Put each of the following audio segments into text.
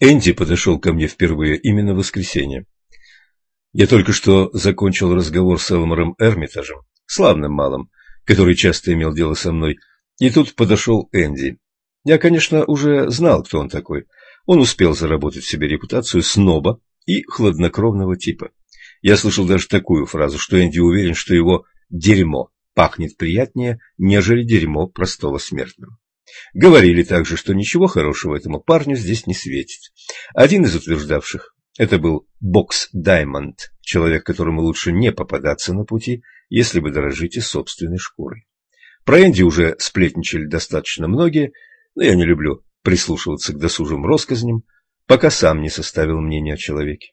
Энди подошел ко мне впервые именно в воскресенье. Я только что закончил разговор с Элмором Эрмитажем, славным малым, который часто имел дело со мной, и тут подошел Энди. Я, конечно, уже знал, кто он такой. Он успел заработать себе репутацию сноба и хладнокровного типа. Я слышал даже такую фразу, что Энди уверен, что его «дерьмо» пахнет приятнее, нежели дерьмо простого смертного. Говорили также, что ничего хорошего этому парню здесь не светит. Один из утверждавших – это был Бокс Даймонд, человек, которому лучше не попадаться на пути, если вы дорожите собственной шкурой. Про Энди уже сплетничали достаточно многие, но я не люблю прислушиваться к досужим россказням, пока сам не составил мнение о человеке.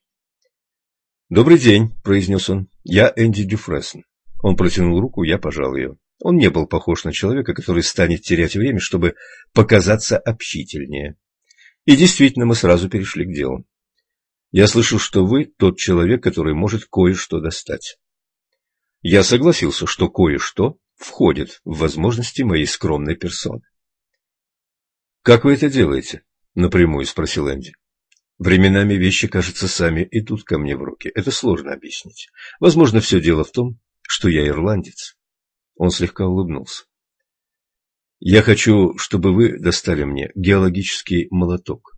«Добрый день», – произнес он, – «я Энди Дюфрессен». Он протянул руку, я пожал ее. Он не был похож на человека, который станет терять время, чтобы показаться общительнее. И действительно, мы сразу перешли к делу. Я слышал, что вы тот человек, который может кое-что достать. Я согласился, что кое-что входит в возможности моей скромной персоны. «Как вы это делаете?» — напрямую спросил Энди. «Временами вещи, кажется, сами идут ко мне в руки. Это сложно объяснить. Возможно, все дело в том, что я ирландец. Он слегка улыбнулся. Я хочу, чтобы вы достали мне геологический молоток.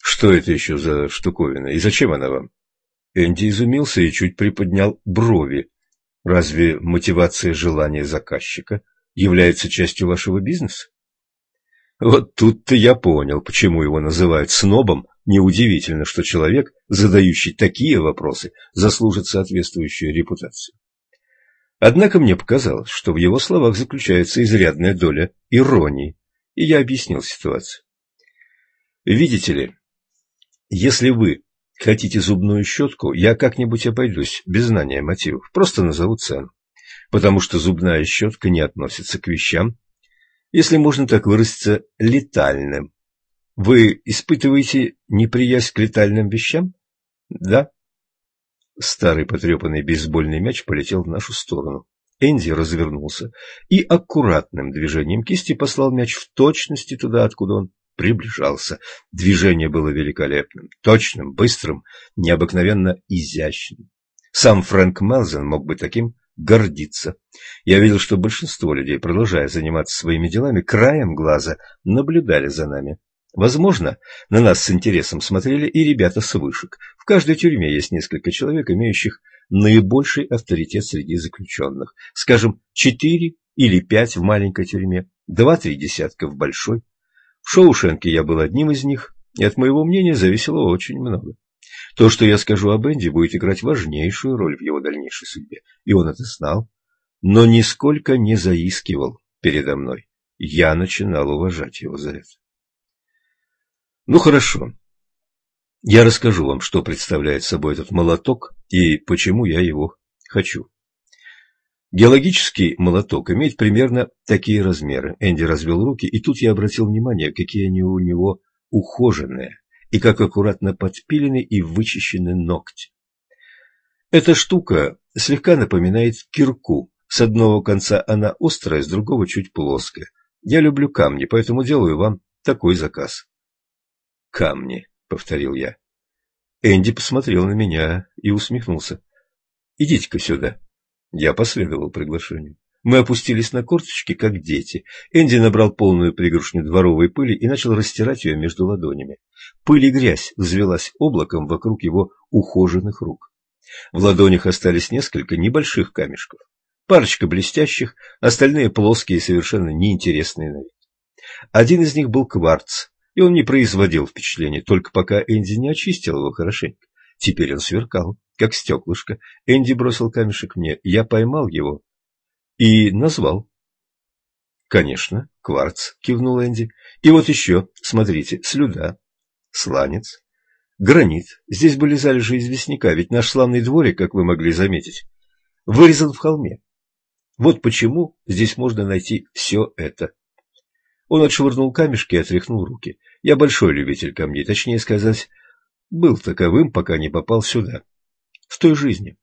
Что это еще за штуковина и зачем она вам? Энди изумился и чуть приподнял брови. Разве мотивация желания заказчика является частью вашего бизнеса? Вот тут-то я понял, почему его называют снобом. Неудивительно, что человек, задающий такие вопросы, заслужит соответствующую репутацию. Однако мне показалось, что в его словах заключается изрядная доля иронии, и я объяснил ситуацию. Видите ли, если вы хотите зубную щетку, я как-нибудь обойдусь без знания мотивов, просто назову цену, потому что зубная щетка не относится к вещам, если можно так выразиться, летальным. Вы испытываете неприязнь к летальным вещам? Да. Старый потрепанный бейсбольный мяч полетел в нашу сторону. Энди развернулся и аккуратным движением кисти послал мяч в точности туда, откуда он приближался. Движение было великолепным, точным, быстрым, необыкновенно изящным. Сам Фрэнк Мелзен мог бы таким гордиться. Я видел, что большинство людей, продолжая заниматься своими делами, краем глаза наблюдали за нами. Возможно, на нас с интересом смотрели и ребята с вышек. В каждой тюрьме есть несколько человек, имеющих наибольший авторитет среди заключенных. Скажем, четыре или пять в маленькой тюрьме, два-три десятка в большой. В Шоушенке я был одним из них, и от моего мнения зависело очень много. То, что я скажу об Энди, будет играть важнейшую роль в его дальнейшей судьбе, и он это знал, но нисколько не заискивал передо мной. Я начинал уважать его за это. Ну хорошо. Я расскажу вам, что представляет собой этот молоток и почему я его хочу. Геологический молоток имеет примерно такие размеры. Энди развел руки, и тут я обратил внимание, какие они у него ухоженные, и как аккуратно подпилены и вычищены ногти. Эта штука слегка напоминает кирку. С одного конца она острая, с другого чуть плоская. Я люблю камни, поэтому делаю вам такой заказ камни», — повторил я. Энди посмотрел на меня и усмехнулся. «Идите-ка сюда». Я последовал приглашению. Мы опустились на корточки, как дети. Энди набрал полную пригоршню дворовой пыли и начал растирать ее между ладонями. Пыль и грязь взвелась облаком вокруг его ухоженных рук. В ладонях остались несколько небольших камешков. Парочка блестящих, остальные плоские и совершенно неинтересные на вид. Один из них был кварц, и он не производил впечатления, только пока Энди не очистил его хорошенько. Теперь он сверкал, как стеклышко. Энди бросил камешек мне, я поймал его и назвал. «Конечно, кварц», — кивнул Энди. «И вот еще, смотрите, слюда, сланец, гранит. Здесь были залежи известняка, ведь наш славный дворик, как вы могли заметить, вырезан в холме. Вот почему здесь можно найти все это. Он отшвырнул камешки и отряхнул руки. Я большой любитель камней, точнее сказать, был таковым, пока не попал сюда, в той жизни.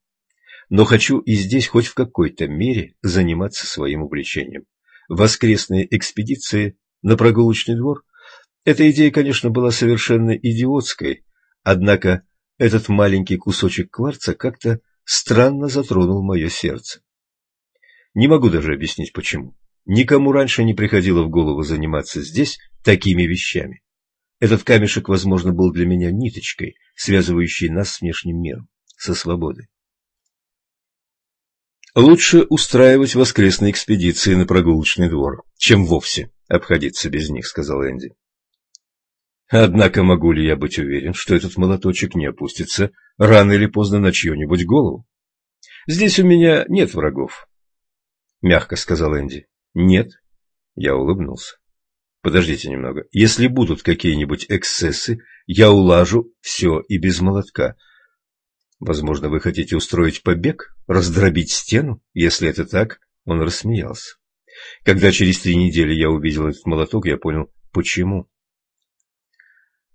Но хочу и здесь хоть в какой-то мере заниматься своим увлечением. Воскресные экспедиции на прогулочный двор – Эта идея, конечно, была совершенно идиотской, однако этот маленький кусочек кварца как-то странно затронул мое сердце. Не могу даже объяснить, почему. Никому раньше не приходило в голову заниматься здесь такими вещами. Этот камешек, возможно, был для меня ниточкой, связывающей нас с внешним миром, со свободой. Лучше устраивать воскресные экспедиции на прогулочный двор, чем вовсе обходиться без них, сказал Энди. Однако могу ли я быть уверен, что этот молоточек не опустится рано или поздно на чью-нибудь голову? Здесь у меня нет врагов, мягко сказал Энди. Нет, я улыбнулся. Подождите немного. Если будут какие-нибудь эксцессы, я улажу все и без молотка. Возможно, вы хотите устроить побег, раздробить стену? Если это так, он рассмеялся. Когда через три недели я увидел этот молоток, я понял, почему.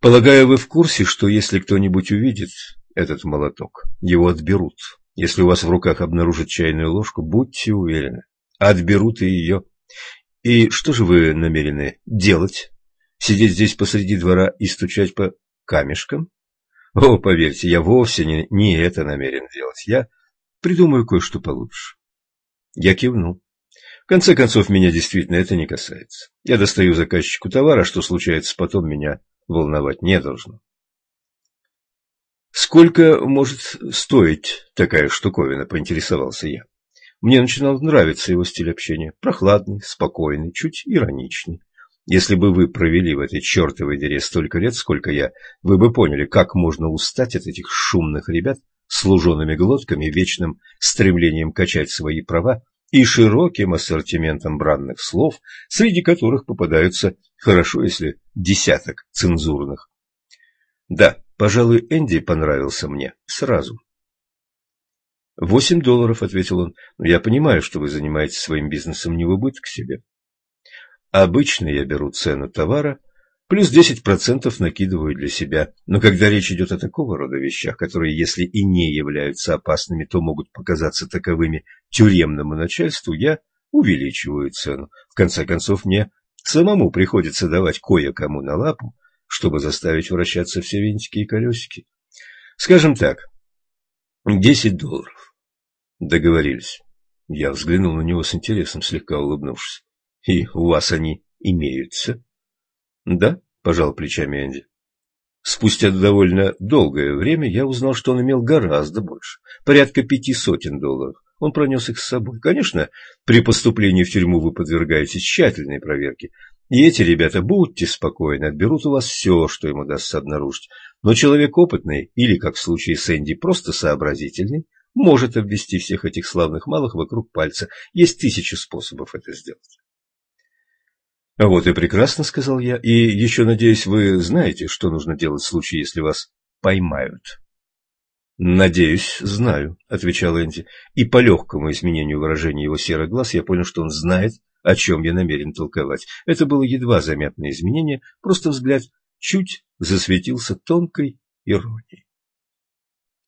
Полагаю, вы в курсе, что если кто-нибудь увидит этот молоток, его отберут. Если у вас в руках обнаружат чайную ложку, будьте уверены, отберут и ее. И что же вы намерены делать? Сидеть здесь посреди двора и стучать по камешкам? О, поверьте, я вовсе не, не это намерен делать. Я придумаю кое-что получше. Я кивнул. В конце концов, меня действительно это не касается. Я достаю заказчику товара, что случается потом, меня волновать не должно. Сколько может стоить такая штуковина, поинтересовался я. Мне начинал нравиться его стиль общения. Прохладный, спокойный, чуть ироничный. Если бы вы провели в этой чертовой дыре столько лет, сколько я, вы бы поняли, как можно устать от этих шумных ребят с лужеными глотками, вечным стремлением качать свои права и широким ассортиментом бранных слов, среди которых попадаются, хорошо если десяток цензурных. Да, пожалуй, Энди понравился мне сразу. «Восемь долларов», — ответил он. «Но я понимаю, что вы занимаетесь своим бизнесом не в убыток себе. Обычно я беру цену товара, плюс десять процентов накидываю для себя. Но когда речь идет о такого рода вещах, которые, если и не являются опасными, то могут показаться таковыми тюремному начальству, я увеличиваю цену. В конце концов, мне самому приходится давать кое-кому на лапу, чтобы заставить вращаться все винтики и колесики. Скажем так, десять долларов. Договорились. Я взглянул на него с интересом, слегка улыбнувшись. И у вас они имеются? Да, пожал плечами Энди. Спустя довольно долгое время я узнал, что он имел гораздо больше, порядка пяти сотен долларов. Он пронес их с собой. Конечно, при поступлении в тюрьму вы подвергаетесь тщательной проверке, и эти ребята, будьте спокойны, отберут у вас все, что им удастся обнаружить. Но человек опытный, или, как в случае с Энди, просто сообразительный, может обвести всех этих славных малых вокруг пальца. Есть тысячи способов это сделать. А вот и прекрасно, сказал я, и еще, надеюсь, вы знаете, что нужно делать в случае, если вас поймают. Надеюсь, знаю, отвечал Энди, и по легкому изменению выражения его серых глаз я понял, что он знает, о чем я намерен толковать. Это было едва заметное изменение, просто взгляд чуть засветился тонкой иронией.